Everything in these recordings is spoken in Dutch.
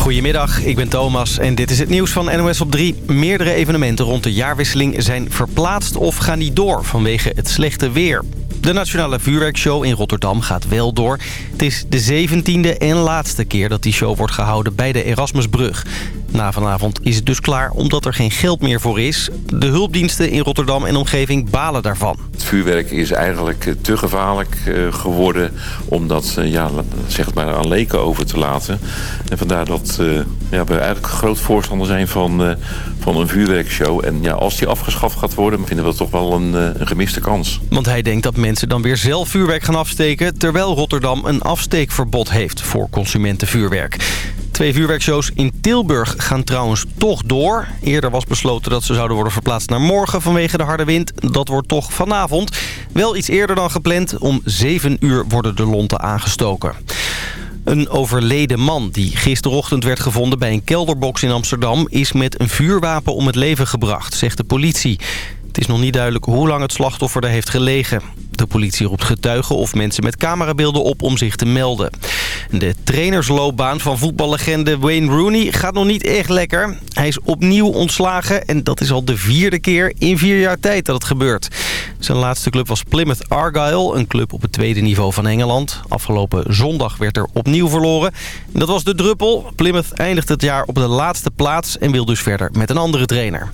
Goedemiddag, ik ben Thomas en dit is het nieuws van NOS op 3. Meerdere evenementen rond de jaarwisseling zijn verplaatst of gaan niet door vanwege het slechte weer. De Nationale Vuurwerkshow in Rotterdam gaat wel door. Het is de 17e en laatste keer dat die show wordt gehouden bij de Erasmusbrug. Na vanavond is het dus klaar omdat er geen geld meer voor is. De hulpdiensten in Rotterdam en omgeving balen daarvan. Het vuurwerk is eigenlijk eh, te gevaarlijk eh, geworden om dat eh, ja, zeg maar aan leken over te laten. En vandaar dat ja, we eigenlijk groot voorstander zijn van, van een vuurwerkshow. En ja, als die afgeschaft gaat worden, vinden we dat toch wel een, een gemiste kans. Want hij denkt dat mensen dan weer zelf vuurwerk gaan afsteken... terwijl Rotterdam een afsteekverbod heeft voor consumentenvuurwerk. Twee vuurwerkshows in Tilburg gaan trouwens toch door. Eerder was besloten dat ze zouden worden verplaatst naar morgen vanwege de harde wind. Dat wordt toch vanavond. Wel iets eerder dan gepland. Om 7 uur worden de lonten aangestoken. Een overleden man die gisterochtend werd gevonden bij een kelderbox in Amsterdam... is met een vuurwapen om het leven gebracht, zegt de politie. Het is nog niet duidelijk hoe lang het slachtoffer er heeft gelegen. De politie roept getuigen of mensen met camerabeelden op om zich te melden. De trainersloopbaan van voetballegende Wayne Rooney gaat nog niet echt lekker. Hij is opnieuw ontslagen en dat is al de vierde keer in vier jaar tijd dat het gebeurt. Zijn laatste club was Plymouth Argyle, een club op het tweede niveau van Engeland. Afgelopen zondag werd er opnieuw verloren. Dat was de druppel. Plymouth eindigt het jaar op de laatste plaats en wil dus verder met een andere trainer.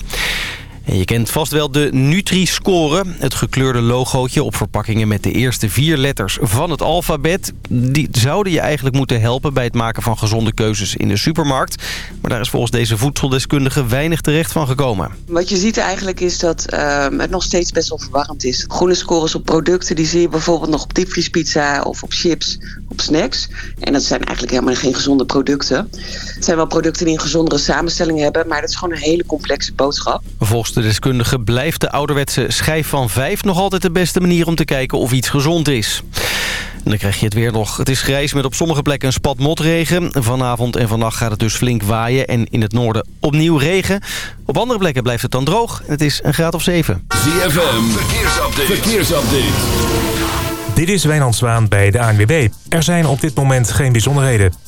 En je kent vast wel de Nutri-score. Het gekleurde logootje op verpakkingen met de eerste vier letters van het alfabet. Die zouden je eigenlijk moeten helpen bij het maken van gezonde keuzes in de supermarkt. Maar daar is volgens deze voedseldeskundige weinig terecht van gekomen. Wat je ziet eigenlijk is dat uh, het nog steeds best wel verwarrend is. Groene scores op producten die zie je bijvoorbeeld nog op diepvriespizza of op chips, op snacks. En dat zijn eigenlijk helemaal geen gezonde producten. Het zijn wel producten die een gezondere samenstelling hebben, maar dat is gewoon een hele complexe boodschap. Volgens de deskundige blijft de ouderwetse schijf van 5 nog altijd de beste manier om te kijken of iets gezond is. En dan krijg je het weer nog. Het is grijs met op sommige plekken een spat motregen. Vanavond en vannacht gaat het dus flink waaien en in het noorden opnieuw regen. Op andere plekken blijft het dan droog het is een graad of 7. ZFM, verkeersupdate. verkeersupdate. Dit is Wijnand Zwaan bij de ANWB. Er zijn op dit moment geen bijzonderheden.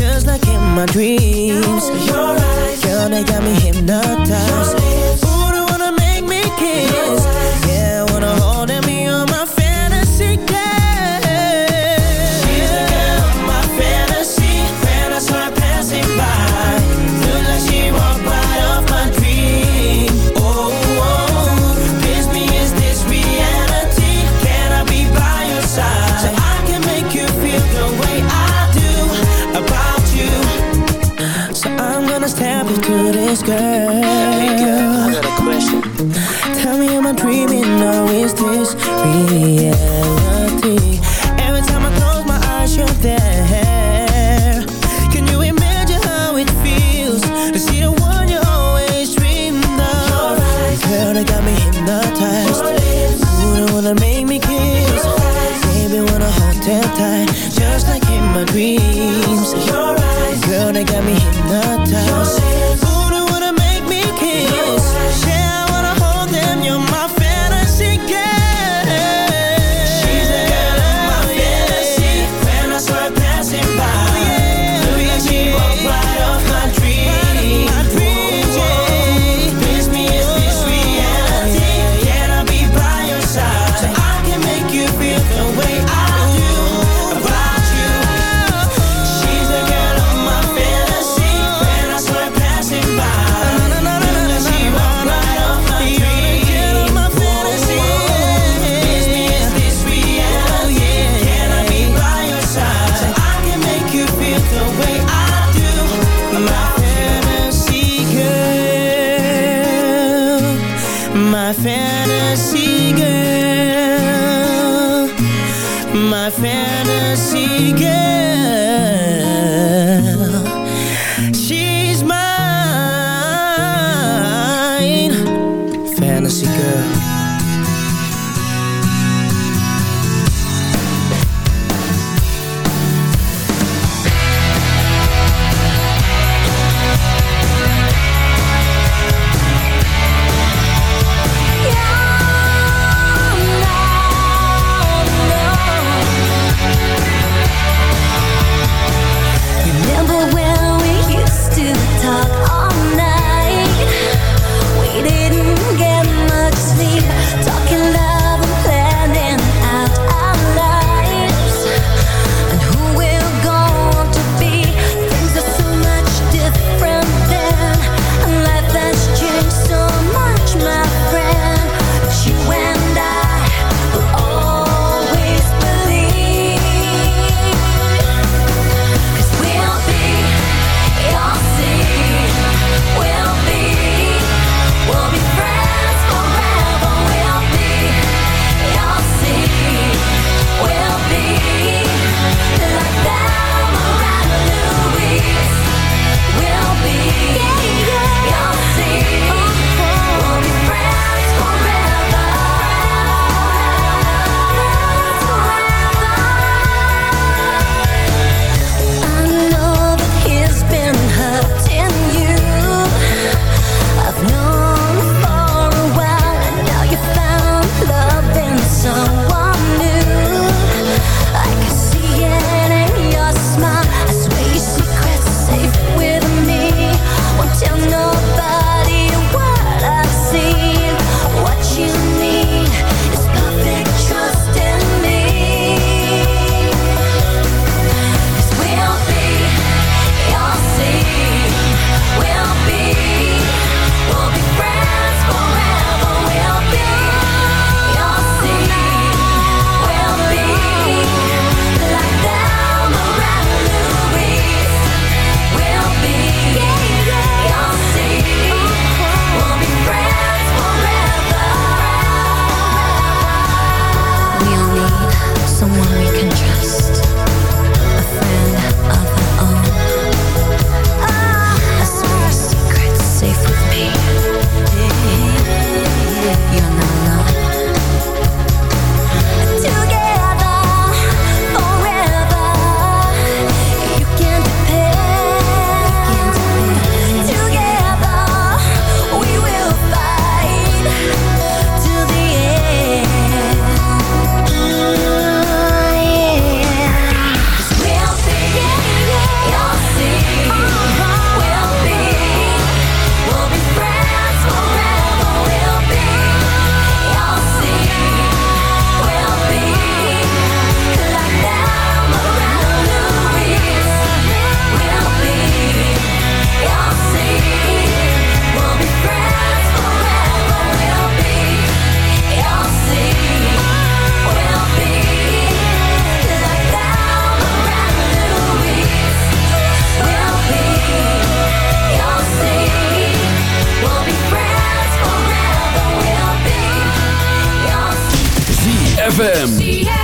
Just like in my dreams. Your eyes, Girl, they got me hypnotized. Ooh, they wanna make me kiss. Fantasy girl, my fantasy girl. ZFM.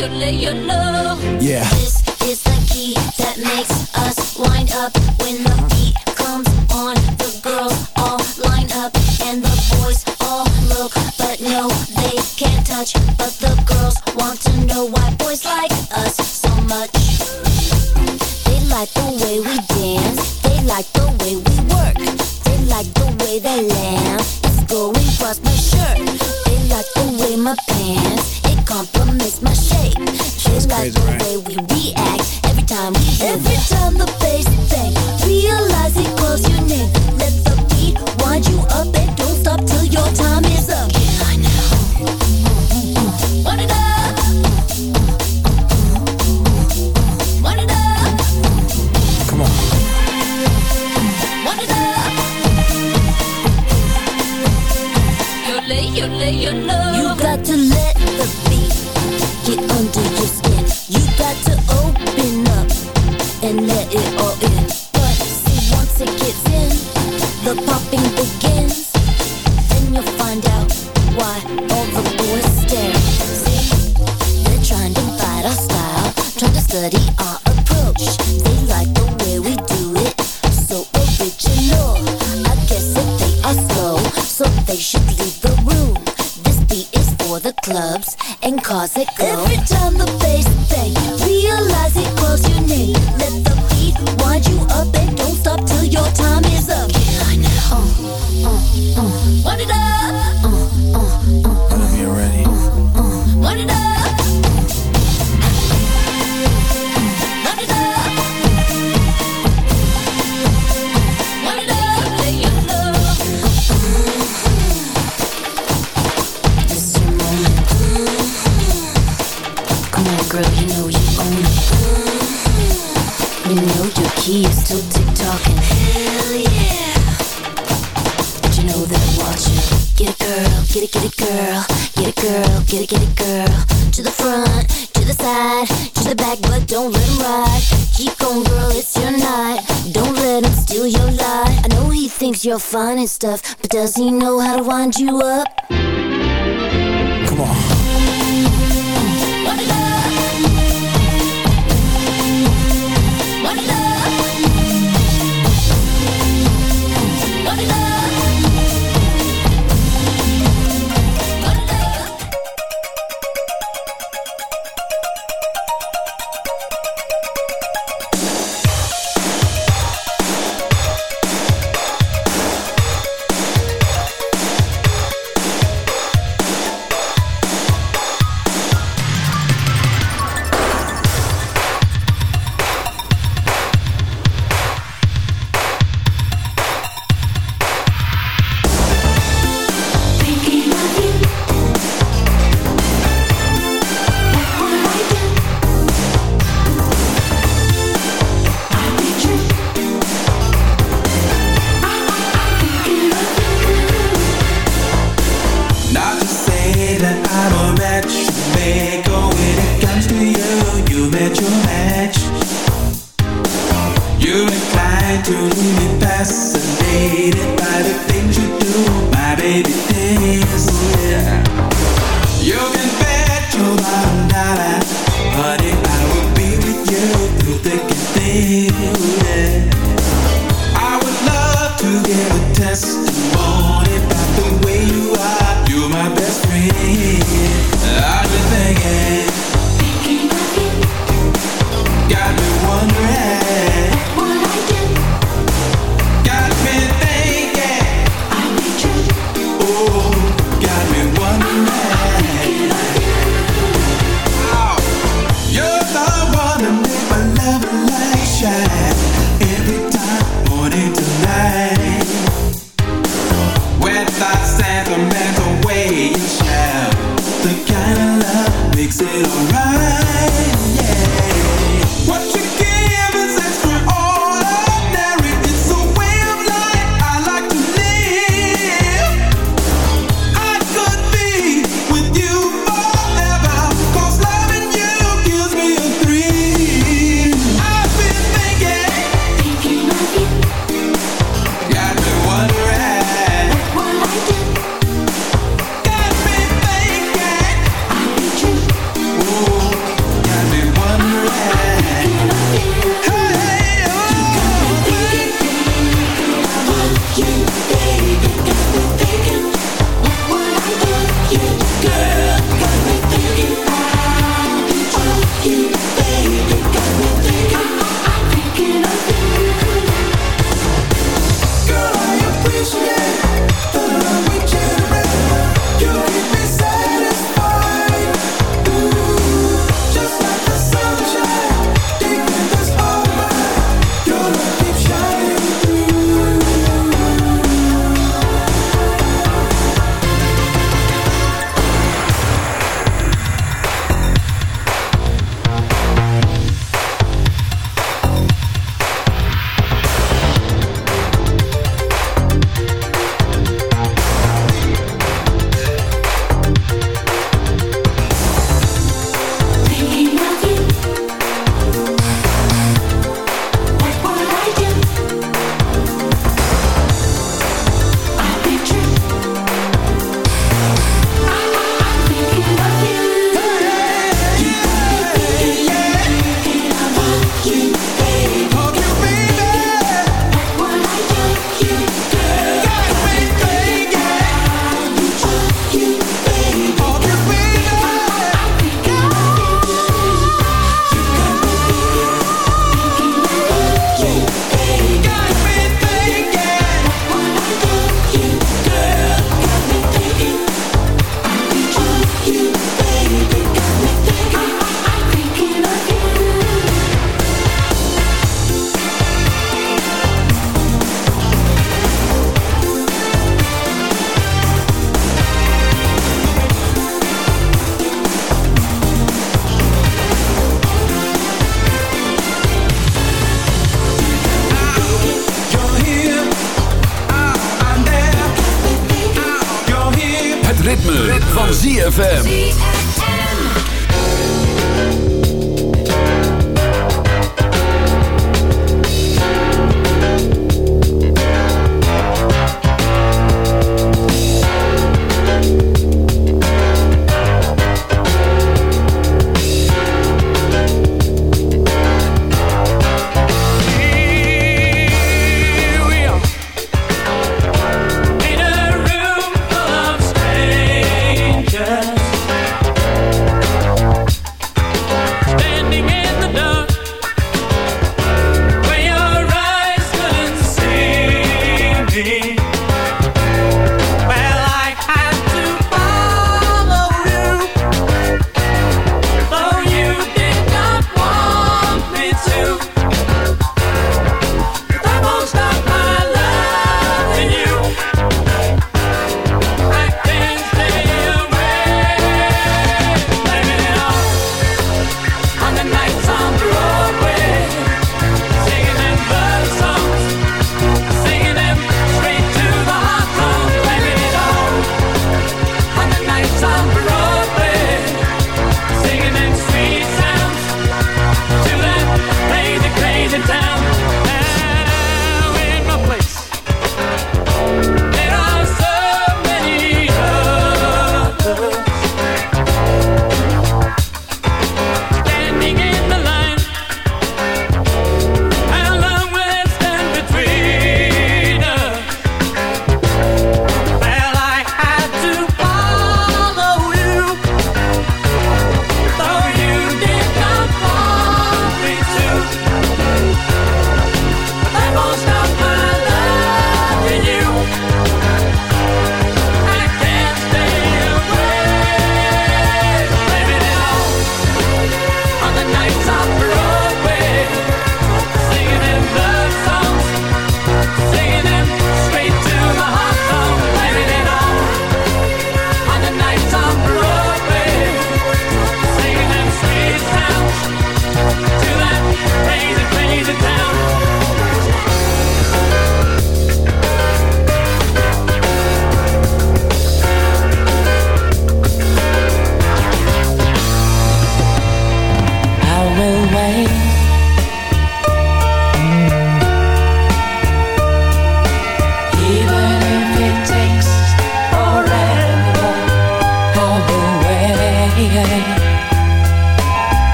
you let you know. Yeah. This is the key that makes us wind up when the beat comes on. The girls all line up and the boys all look, but no, they can't touch your fun and stuff, but does he know how to wind you up? night you me fascinated by the things you do, my baby dance. Yeah. You can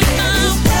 my way.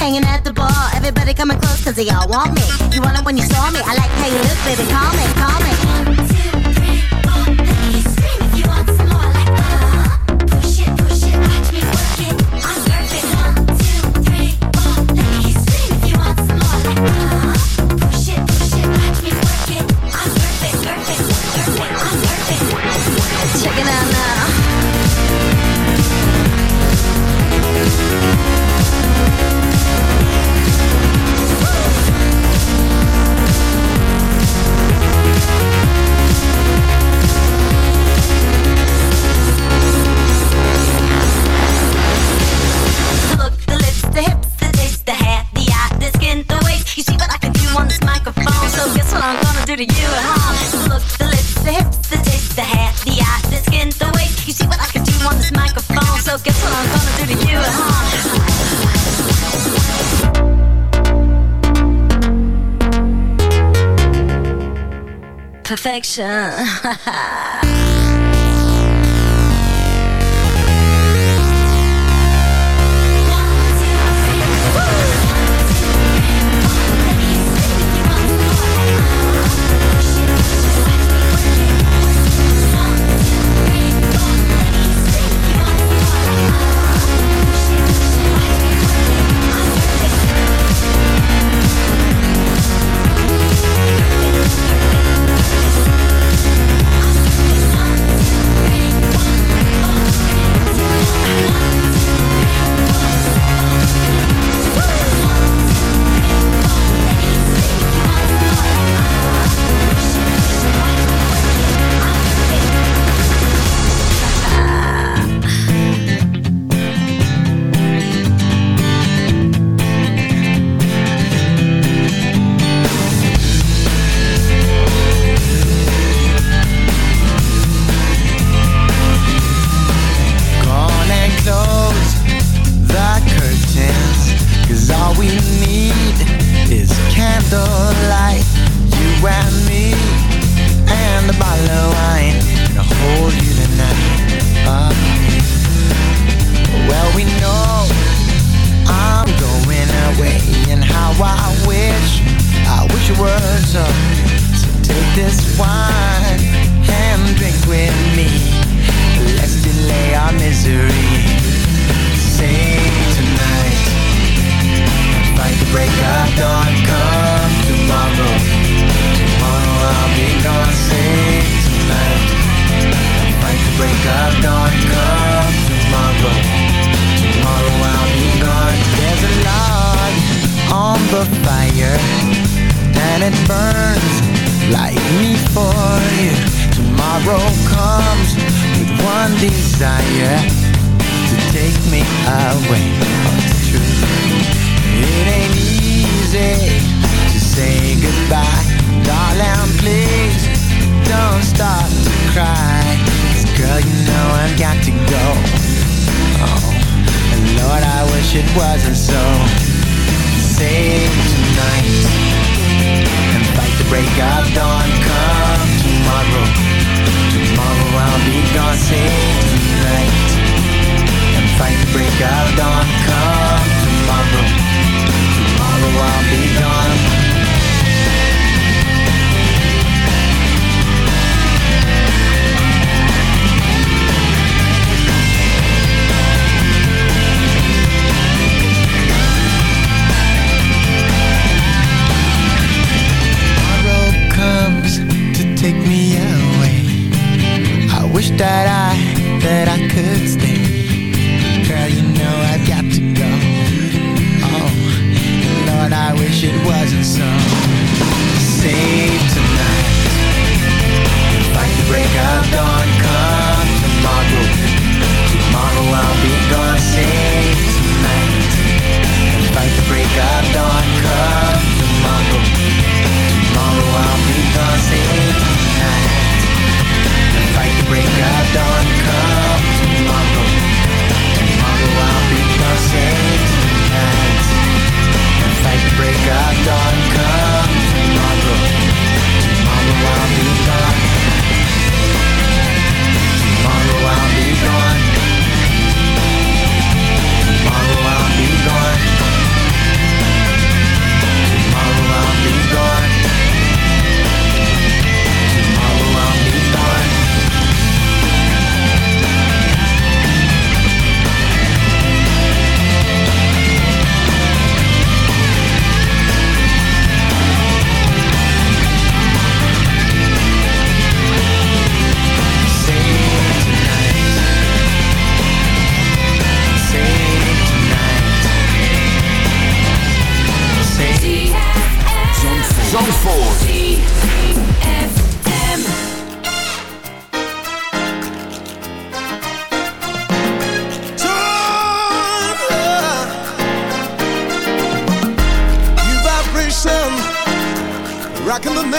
hanging at the bar. Everybody coming close, cause they all want me. You want it when you saw me. I like how you look, baby. Call me, call me. 神，哈哈。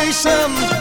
salvation